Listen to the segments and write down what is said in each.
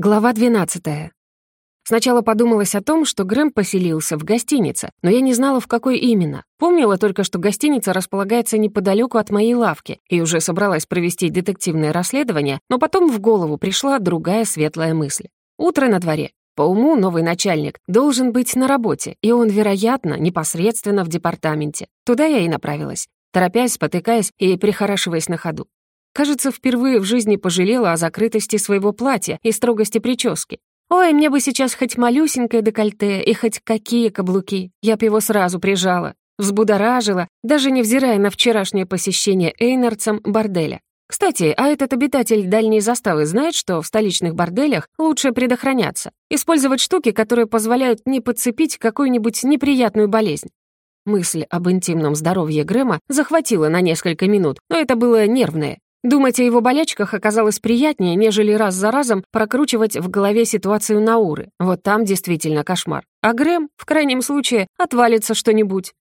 Глава 12. Сначала подумалось о том, что Грэм поселился в гостинице, но я не знала, в какой именно. Помнила только, что гостиница располагается неподалеку от моей лавки, и уже собралась провести детективное расследование, но потом в голову пришла другая светлая мысль. Утро на дворе. По уму новый начальник должен быть на работе, и он, вероятно, непосредственно в департаменте. Туда я и направилась, торопясь, спотыкаясь и прихорашиваясь на ходу. Кажется, впервые в жизни пожалела о закрытости своего платья и строгости прически. «Ой, мне бы сейчас хоть малюсенькое декольте и хоть какие каблуки. Я бы его сразу прижала». Взбудоражила, даже невзирая на вчерашнее посещение Эйнарцем борделя. Кстати, а этот обитатель дальней заставы знает, что в столичных борделях лучше предохраняться, использовать штуки, которые позволяют не подцепить какую-нибудь неприятную болезнь. Мысль об интимном здоровье Грэма захватила на несколько минут, но это было нервное. Думать о его болячках оказалось приятнее, нежели раз за разом прокручивать в голове ситуацию на уры. Вот там действительно кошмар. А Грэм, в крайнем случае, отвалится что-нибудь.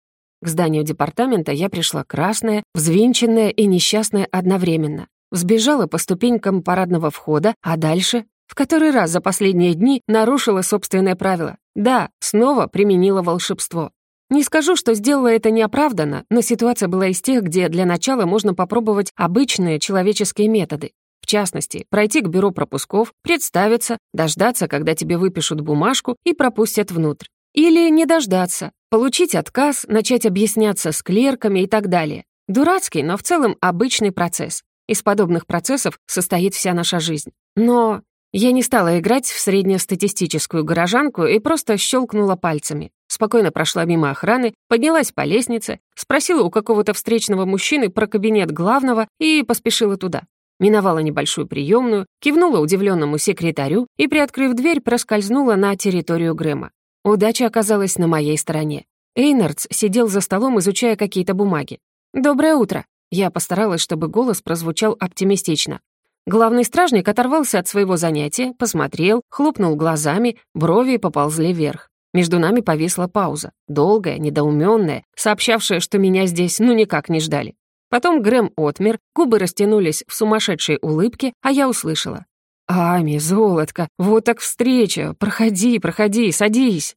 К зданию департамента я пришла красная, взвинченная и несчастная одновременно. Взбежала по ступенькам парадного входа, а дальше... В который раз за последние дни нарушила собственное правило. Да, снова применила волшебство. Не скажу, что сделала это неоправданно, но ситуация была из тех, где для начала можно попробовать обычные человеческие методы. В частности, пройти к бюро пропусков, представиться, дождаться, когда тебе выпишут бумажку и пропустят внутрь. Или не дождаться, получить отказ, начать объясняться с клерками и так далее. Дурацкий, но в целом обычный процесс. Из подобных процессов состоит вся наша жизнь. Но я не стала играть в среднестатистическую горожанку и просто щелкнула пальцами спокойно прошла мимо охраны, поднялась по лестнице, спросила у какого-то встречного мужчины про кабинет главного и поспешила туда. Миновала небольшую приемную, кивнула удивленному секретарю и, приоткрыв дверь, проскользнула на территорию Грэма. Удача оказалась на моей стороне. Эйнардс сидел за столом, изучая какие-то бумаги. «Доброе утро!» Я постаралась, чтобы голос прозвучал оптимистично. Главный стражник оторвался от своего занятия, посмотрел, хлопнул глазами, брови поползли вверх. Между нами повисла пауза, долгая, недоуменная, сообщавшая, что меня здесь ну никак не ждали. Потом Грэм отмер, губы растянулись в сумасшедшей улыбке, а я услышала. «Ами, золотко, вот так встреча, проходи, проходи, садись».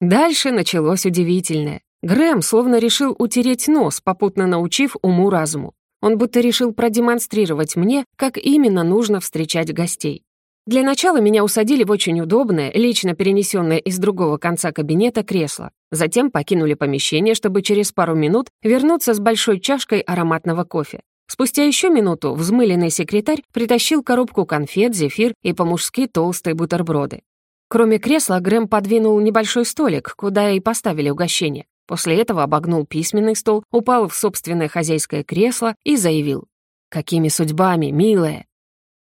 Дальше началось удивительное. Грэм словно решил утереть нос, попутно научив уму-разуму. Он будто решил продемонстрировать мне, как именно нужно встречать гостей. Для начала меня усадили в очень удобное, лично перенесенное из другого конца кабинета кресло. Затем покинули помещение, чтобы через пару минут вернуться с большой чашкой ароматного кофе. Спустя еще минуту взмыленный секретарь притащил коробку конфет, зефир и по-мужски толстые бутерброды. Кроме кресла, Грэм подвинул небольшой столик, куда и поставили угощение. После этого обогнул письменный стол, упал в собственное хозяйское кресло и заявил. «Какими судьбами, милая!»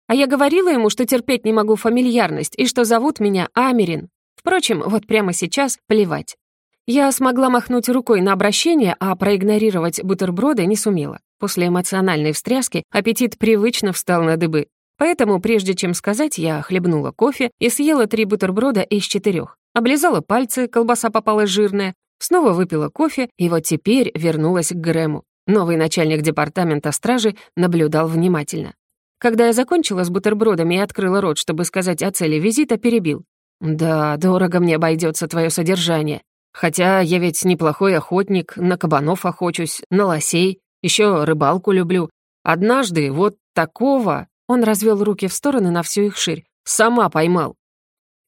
А я говорила ему, что терпеть не могу фамильярность и что зовут меня Америн. Впрочем, вот прямо сейчас плевать. Я смогла махнуть рукой на обращение, а проигнорировать бутерброды не сумела. После эмоциональной встряски аппетит привычно встал на дыбы. Поэтому, прежде чем сказать, я хлебнула кофе и съела три бутерброда из четырех. Облизала пальцы, колбаса попала жирная. Снова выпила кофе, и вот теперь вернулась к Грэму. Новый начальник департамента стражи наблюдал внимательно. Когда я закончила с бутербродами и открыла рот, чтобы сказать о цели визита, перебил. «Да, дорого мне обойдется твое содержание. Хотя я ведь неплохой охотник, на кабанов охочусь, на лосей, еще рыбалку люблю. Однажды вот такого...» Он развел руки в стороны на всю их ширь. «Сама поймал».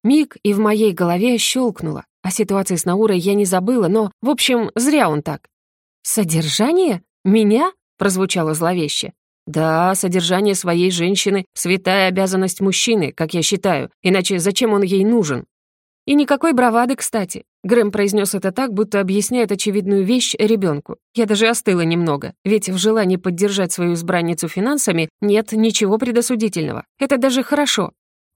Миг и в моей голове щелкнуло. О а ситуации с Наурой я не забыла, но, в общем, зря он так. «Содержание? Меня?» — прозвучало зловеще. Да, содержание своей женщины — святая обязанность мужчины, как я считаю, иначе зачем он ей нужен? И никакой бравады, кстати. Грэм произнес это так, будто объясняет очевидную вещь ребенку. Я даже остыла немного, ведь в желании поддержать свою избранницу финансами нет ничего предосудительного. Это даже хорошо.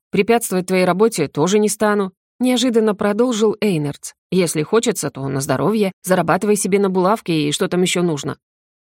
Препятствовать твоей работе тоже не стану. Неожиданно продолжил Эйнардс. Если хочется, то на здоровье, зарабатывай себе на булавке и что там еще нужно.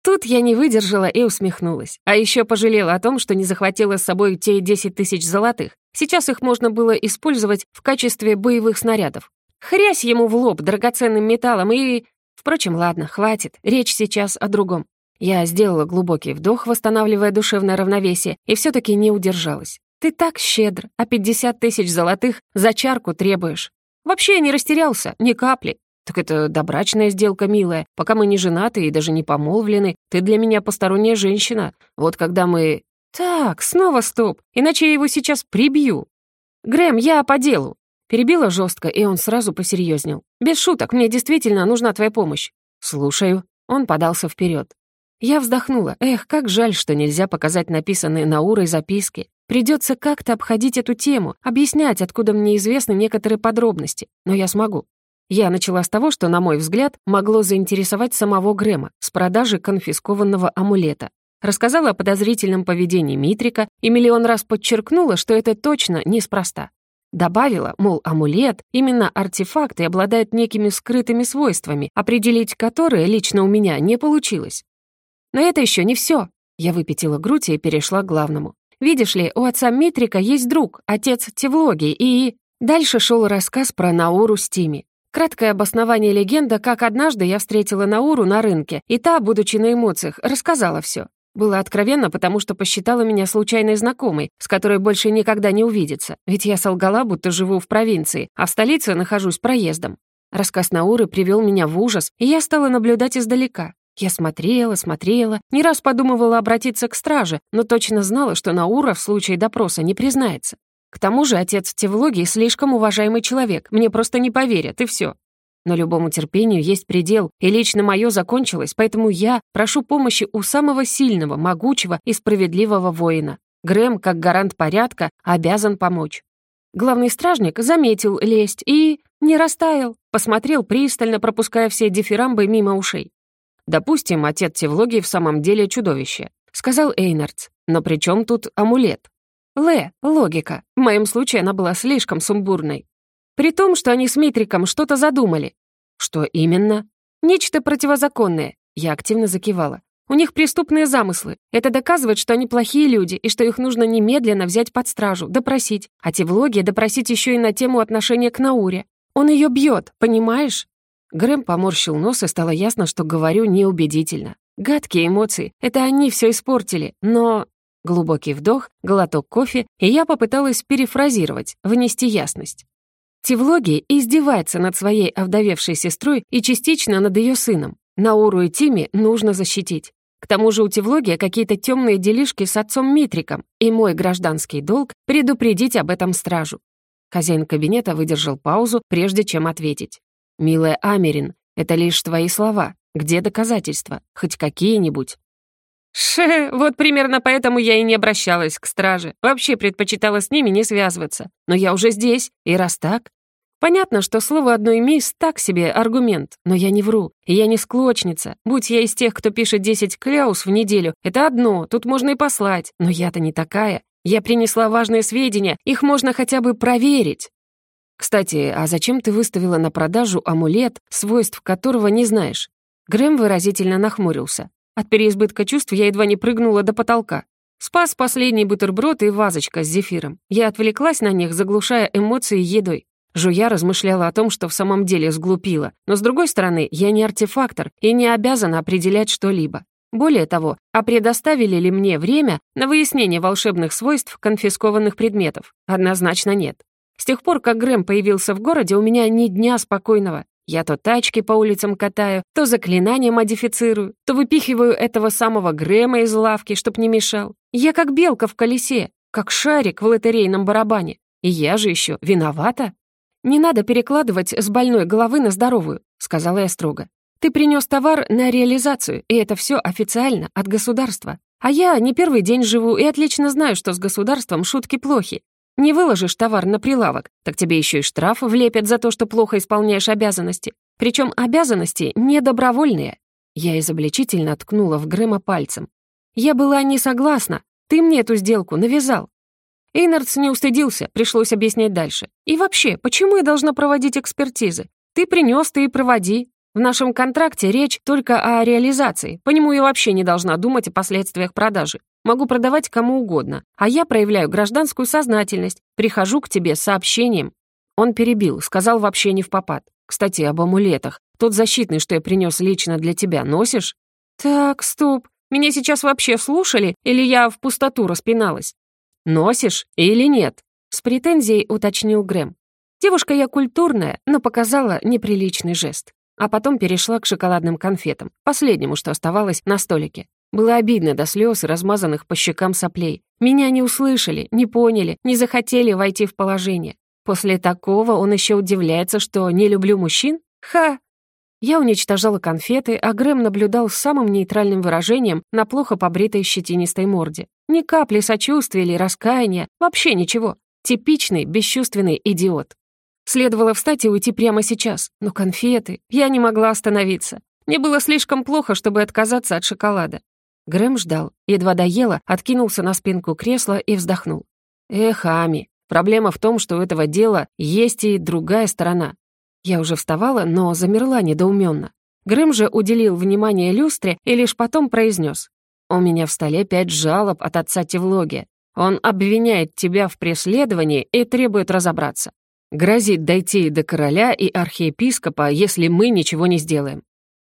Тут я не выдержала и усмехнулась. А еще пожалела о том, что не захватила с собой те 10 тысяч золотых. Сейчас их можно было использовать в качестве боевых снарядов. Хрясь ему в лоб драгоценным металлом и... Впрочем, ладно, хватит. Речь сейчас о другом. Я сделала глубокий вдох, восстанавливая душевное равновесие, и все таки не удержалась. «Ты так щедр, а 50 тысяч золотых за чарку требуешь». Вообще не растерялся, ни капли. «Так это добрачная сделка, милая. Пока мы не женаты и даже не помолвлены, ты для меня посторонняя женщина. Вот когда мы...» «Так, снова стоп, иначе я его сейчас прибью». «Грэм, я по делу». Перебила жестко, и он сразу посерьезнел. «Без шуток, мне действительно нужна твоя помощь». «Слушаю». Он подался вперед. Я вздохнула. Эх, как жаль, что нельзя показать написанные на Наурой записки. Придется как-то обходить эту тему, объяснять, откуда мне известны некоторые подробности. Но я смогу. Я начала с того, что, на мой взгляд, могло заинтересовать самого Грэма с продажи конфискованного амулета. Рассказала о подозрительном поведении Митрика и миллион раз подчеркнула, что это точно неспроста. Добавила, мол, амулет, именно артефакт и обладает некими скрытыми свойствами, определить которые лично у меня не получилось. Но это еще не все. Я выпятила грудь и перешла к главному. Видишь ли, у отца Митрика есть друг, отец Тевлоги, и... Дальше шел рассказ про Наору Стими. Краткое обоснование легенда, как однажды я встретила Науру на рынке, и та, будучи на эмоциях, рассказала все. Было откровенно, потому что посчитала меня случайной знакомой, с которой больше никогда не увидится, ведь я солгала, будто живу в провинции, а в столице нахожусь проездом. Рассказ Науры привел меня в ужас, и я стала наблюдать издалека. Я смотрела, смотрела, не раз подумывала обратиться к страже, но точно знала, что Наура в случае допроса не признается. К тому же отец Тевлоги слишком уважаемый человек, мне просто не поверят, и все. Но любому терпению есть предел, и лично мое закончилось, поэтому я прошу помощи у самого сильного, могучего и справедливого воина. Грэм, как гарант порядка, обязан помочь. Главный стражник заметил лесть и... не растаял, посмотрел пристально, пропуская все дифирамбы мимо ушей. «Допустим, отец Тевлоги в самом деле чудовище», — сказал Эйнардс. «Но при чем тут амулет?» Лэ, Логика. В моем случае она была слишком сумбурной. При том, что они с Митриком что-то задумали. Что именно? Нечто противозаконное. Я активно закивала. У них преступные замыслы. Это доказывает, что они плохие люди и что их нужно немедленно взять под стражу, допросить. А те влоги допросить еще и на тему отношения к Науре. Он ее бьет, понимаешь? Грэм поморщил нос, и стало ясно, что говорю неубедительно. Гадкие эмоции. Это они все испортили. Но Глубокий вдох, глоток кофе, и я попыталась перефразировать, внести ясность. Тевлоги издевается над своей овдовевшей сестрой и частично над ее сыном. Науру и Тиме нужно защитить. К тому же у Тевлоги какие-то темные делишки с отцом Митриком, и мой гражданский долг — предупредить об этом стражу. Хозяин кабинета выдержал паузу, прежде чем ответить. «Милая Америн, это лишь твои слова. Где доказательства? Хоть какие-нибудь?» Ше, вот примерно поэтому я и не обращалась к страже. Вообще предпочитала с ними не связываться. Но я уже здесь, и раз так... Понятно, что слово одной мисс так себе аргумент, но я не вру, я не склочница. Будь я из тех, кто пишет 10 кляус в неделю, это одно, тут можно и послать, но я-то не такая. Я принесла важные сведения, их можно хотя бы проверить. Кстати, а зачем ты выставила на продажу амулет, свойств которого не знаешь? Грэм выразительно нахмурился. От переизбытка чувств я едва не прыгнула до потолка. Спас последний бутерброд и вазочка с зефиром. Я отвлеклась на них, заглушая эмоции едой. Жуя размышляла о том, что в самом деле сглупила. Но, с другой стороны, я не артефактор и не обязана определять что-либо. Более того, а предоставили ли мне время на выяснение волшебных свойств конфискованных предметов? Однозначно нет. С тех пор, как Грэм появился в городе, у меня ни дня спокойного. Я то тачки по улицам катаю, то заклинания модифицирую, то выпихиваю этого самого Грэма из лавки, чтоб не мешал. Я как белка в колесе, как шарик в лотерейном барабане. И я же еще виновата. «Не надо перекладывать с больной головы на здоровую», — сказала я строго. «Ты принес товар на реализацию, и это все официально от государства. А я не первый день живу и отлично знаю, что с государством шутки плохи. Не выложишь товар на прилавок, так тебе еще и штраф влепят за то, что плохо исполняешь обязанности. Причем обязанности не добровольные. Я изобличительно ткнула в Грэма пальцем. Я была не согласна. Ты мне эту сделку навязал. Эйнардс не устыдился, пришлось объяснять дальше. И вообще, почему я должна проводить экспертизы? Ты принес, ты и проводи. В нашем контракте речь только о реализации, по нему я вообще не должна думать о последствиях продажи. Могу продавать кому угодно, а я проявляю гражданскую сознательность, прихожу к тебе с сообщением». Он перебил, сказал вообще не в попад. «Кстати, об амулетах. Тот защитный, что я принес лично для тебя, носишь?» «Так, стоп. Меня сейчас вообще слушали, или я в пустоту распиналась?» «Носишь или нет?» С претензией уточнил Грэм. Девушка я культурная, но показала неприличный жест а потом перешла к шоколадным конфетам, последнему, что оставалось на столике. Было обидно до слез и размазанных по щекам соплей. Меня не услышали, не поняли, не захотели войти в положение. После такого он еще удивляется, что не люблю мужчин? Ха! Я уничтожала конфеты, а Грэм наблюдал с самым нейтральным выражением на плохо побритой щетинистой морде. Ни капли сочувствия или раскаяния, вообще ничего. Типичный, бесчувственный идиот. Следовало встать и уйти прямо сейчас, но конфеты... Я не могла остановиться. Мне было слишком плохо, чтобы отказаться от шоколада. Грэм ждал, едва доела, откинулся на спинку кресла и вздохнул. «Эх, Ами, проблема в том, что у этого дела есть и другая сторона». Я уже вставала, но замерла недоуменно. Грэм же уделил внимание люстре и лишь потом произнес: «У меня в столе пять жалоб от отца Тевлоги. Он обвиняет тебя в преследовании и требует разобраться. Грозит дойти до короля и архиепископа, если мы ничего не сделаем.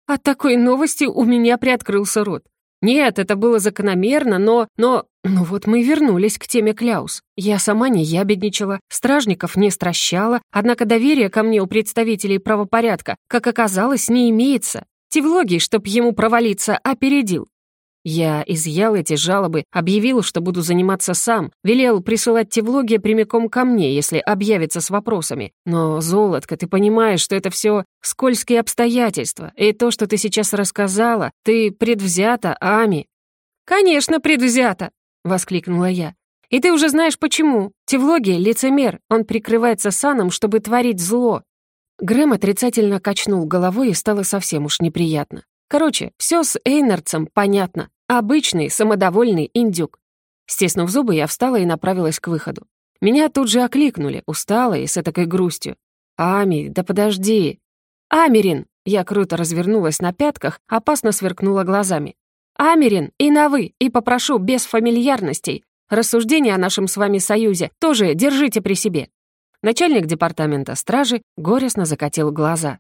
От такой новости у меня приоткрылся рот. Нет, это было закономерно, но... Но... Ну вот мы вернулись к теме Кляус. Я сама не ябедничала, стражников не стращала, однако доверия ко мне у представителей правопорядка, как оказалось, не имеется. Тевлогий, чтоб ему провалиться, опередил. Я изъял эти жалобы, объявил, что буду заниматься сам, велел присылать те влоги прямиком ко мне, если объявится с вопросами. Но, Золотка, ты понимаешь, что это все скользкие обстоятельства, и то, что ты сейчас рассказала, ты предвзята, Ами». «Конечно, предвзята!» — воскликнула я. «И ты уже знаешь, почему. Тевлоги — лицемер, он прикрывается саном, чтобы творить зло». Грэм отрицательно качнул головой и стало совсем уж неприятно. Короче, все с Эйнардсом понятно. Обычный, самодовольный индюк. Стеснув зубы, я встала и направилась к выходу. Меня тут же окликнули, устала и с такой грустью. «Ами, да подожди!» «Америн!» Я круто развернулась на пятках, опасно сверкнула глазами. «Америн, и на «вы», и попрошу без фамильярностей. Рассуждения о нашем с вами союзе тоже держите при себе». Начальник департамента стражи горестно закатил глаза.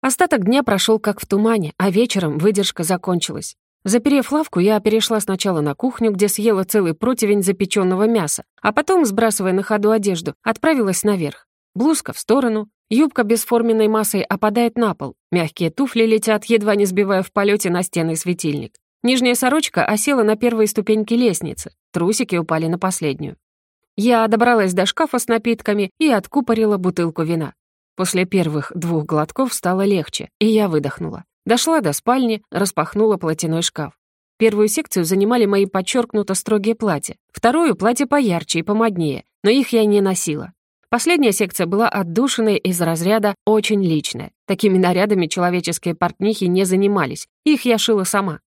Остаток дня прошел как в тумане, а вечером выдержка закончилась. Заперев лавку, я перешла сначала на кухню, где съела целый противень запечённого мяса, а потом, сбрасывая на ходу одежду, отправилась наверх. Блузка в сторону, юбка бесформенной массой опадает на пол, мягкие туфли летят, едва не сбивая в полете на стены светильник. Нижняя сорочка осела на первые ступеньки лестницы, трусики упали на последнюю. Я добралась до шкафа с напитками и откупорила бутылку вина. После первых двух глотков стало легче, и я выдохнула. Дошла до спальни, распахнула платяной шкаф. Первую секцию занимали мои подчеркнуто строгие платья, вторую — платья поярче и помоднее, но их я не носила. Последняя секция была отдушенной из разряда «очень личная». Такими нарядами человеческие портнихи не занимались, их я шила сама.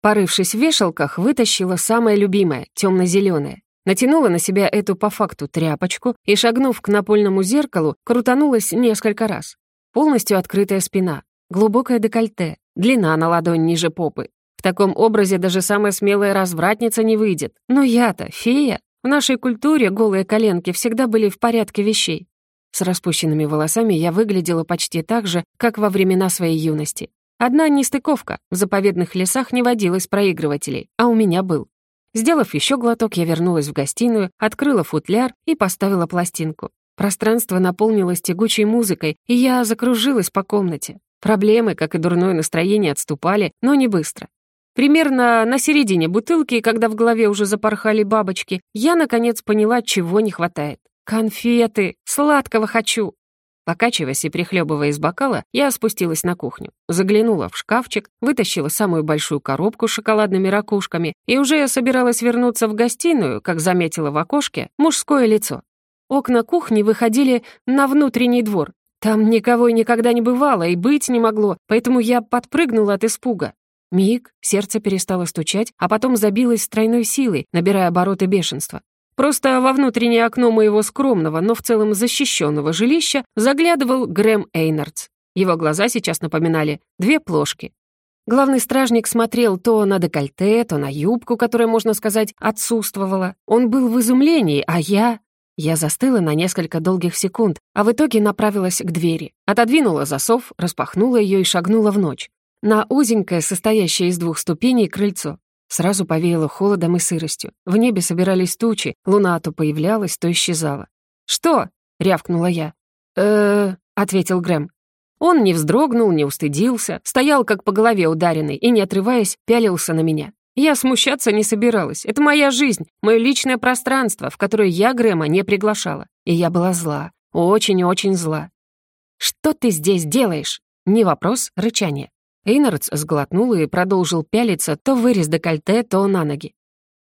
Порывшись в вешалках, вытащила самое любимое, темно-зеленое. Натянула на себя эту по факту тряпочку и, шагнув к напольному зеркалу, крутанулась несколько раз. Полностью открытая спина, Глубокое декольте, длина на ладонь ниже попы. В таком образе даже самая смелая развратница не выйдет. Но я-то фея. В нашей культуре голые коленки всегда были в порядке вещей. С распущенными волосами я выглядела почти так же, как во времена своей юности. Одна нестыковка. В заповедных лесах не водилось проигрывателей, а у меня был. Сделав еще глоток, я вернулась в гостиную, открыла футляр и поставила пластинку. Пространство наполнилось тягучей музыкой, и я закружилась по комнате. Проблемы, как и дурное настроение, отступали, но не быстро. Примерно на середине бутылки, когда в голове уже запорхали бабочки, я, наконец, поняла, чего не хватает. «Конфеты! Сладкого хочу!» Покачиваясь и прихлебывая из бокала, я спустилась на кухню, заглянула в шкафчик, вытащила самую большую коробку с шоколадными ракушками и уже собиралась вернуться в гостиную, как заметила в окошке мужское лицо. Окна кухни выходили на внутренний двор, там никого и никогда не бывало, и быть не могло, поэтому я подпрыгнула от испуга. Миг, сердце перестало стучать, а потом забилось с силой, набирая обороты бешенства. Просто во внутреннее окно моего скромного, но в целом защищенного жилища заглядывал Грэм Эйнардс. Его глаза сейчас напоминали две плошки. Главный стражник смотрел то на декольте, то на юбку, которая, можно сказать, отсутствовала. Он был в изумлении, а я... Я застыла на несколько долгих секунд, а в итоге направилась к двери. Отодвинула засов, распахнула ее и шагнула в ночь. На узенькое, состоящее из двух ступеней, крыльцо. Сразу повеяло холодом и сыростью. В небе собирались тучи, луна то появлялась, то исчезала. «Что?» — рявкнула я. э ответил Грэм. Он не вздрогнул, не устыдился, стоял как по голове ударенный и, не отрываясь, пялился на меня. Я смущаться не собиралась. Это моя жизнь, мое личное пространство, в которое я Грэма не приглашала. И я была зла. Очень и очень зла. «Что ты здесь делаешь?» Не вопрос, рычание. Эйнардс сглотнул и продолжил пялиться то в вырез декольте, то на ноги.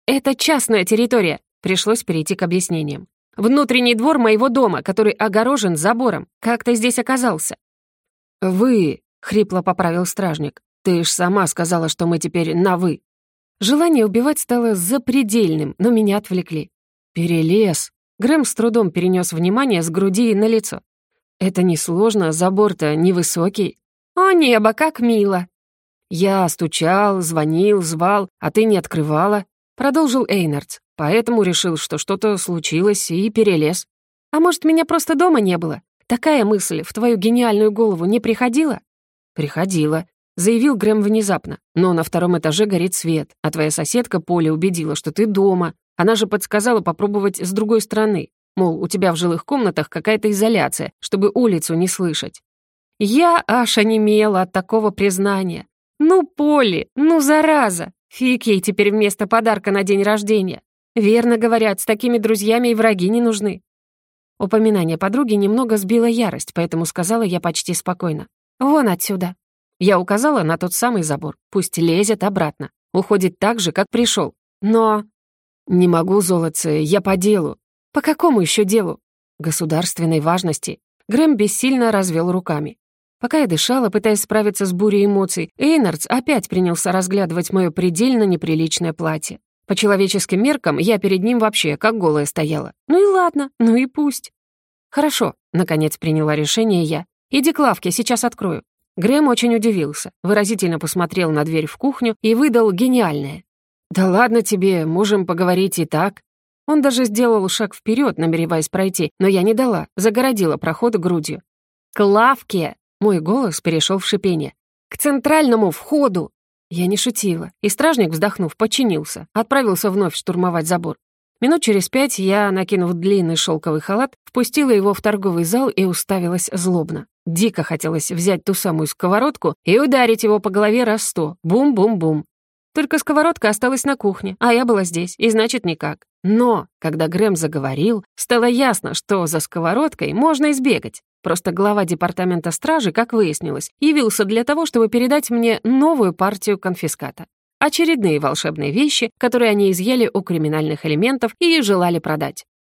«Это частная территория!» Пришлось перейти к объяснениям. «Внутренний двор моего дома, который огорожен забором. Как ты здесь оказался?» «Вы...» — хрипло поправил стражник. «Ты ж сама сказала, что мы теперь на «вы». Желание убивать стало запредельным, но меня отвлекли. «Перелез!» Грэм с трудом перенес внимание с груди на лицо. «Это несложно, забор-то невысокий». «О, небо, как мило!» «Я стучал, звонил, звал, а ты не открывала», — продолжил Эйнардс. «Поэтому решил, что что-то случилось, и перелез». «А может, меня просто дома не было? Такая мысль в твою гениальную голову не приходила?» «Приходила. Заявил Грэм внезапно. «Но на втором этаже горит свет, а твоя соседка Поля убедила, что ты дома. Она же подсказала попробовать с другой стороны. Мол, у тебя в жилых комнатах какая-то изоляция, чтобы улицу не слышать». Я аж онемела от такого признания. «Ну, Поли, ну, зараза! Фиг ей теперь вместо подарка на день рождения. Верно говорят, с такими друзьями и враги не нужны». Упоминание подруги немного сбило ярость, поэтому сказала я почти спокойно. «Вон отсюда». Я указала на тот самый забор. Пусть лезет обратно. Уходит так же, как пришел. Но... «Не могу, золотце, я по делу». «По какому еще делу?» «Государственной важности». Грэм бессильно развел руками. Пока я дышала, пытаясь справиться с бурей эмоций, Эйнардс опять принялся разглядывать мое предельно неприличное платье. По человеческим меркам я перед ним вообще как голая стояла. Ну и ладно, ну и пусть. «Хорошо», — наконец приняла решение я. «Иди к лавке, сейчас открою». Грэм очень удивился, выразительно посмотрел на дверь в кухню и выдал гениальное. «Да ладно тебе, можем поговорить и так». Он даже сделал шаг вперед, намереваясь пройти, но я не дала, загородила проход грудью. «К лавке!» — мой голос перешел в шипение. «К центральному входу!» Я не шутила, и стражник, вздохнув, подчинился, отправился вновь штурмовать забор. Минут через пять я, накинув длинный шелковый халат, впустила его в торговый зал и уставилась злобно. Дико хотелось взять ту самую сковородку и ударить его по голове раз сто. Бум-бум-бум. Только сковородка осталась на кухне, а я была здесь, и значит никак. Но, когда Грэм заговорил, стало ясно, что за сковородкой можно избегать. Просто глава департамента стражи, как выяснилось, явился для того, чтобы передать мне новую партию конфиската очередные волшебные вещи, которые они изъяли у криминальных элементов и желали продать.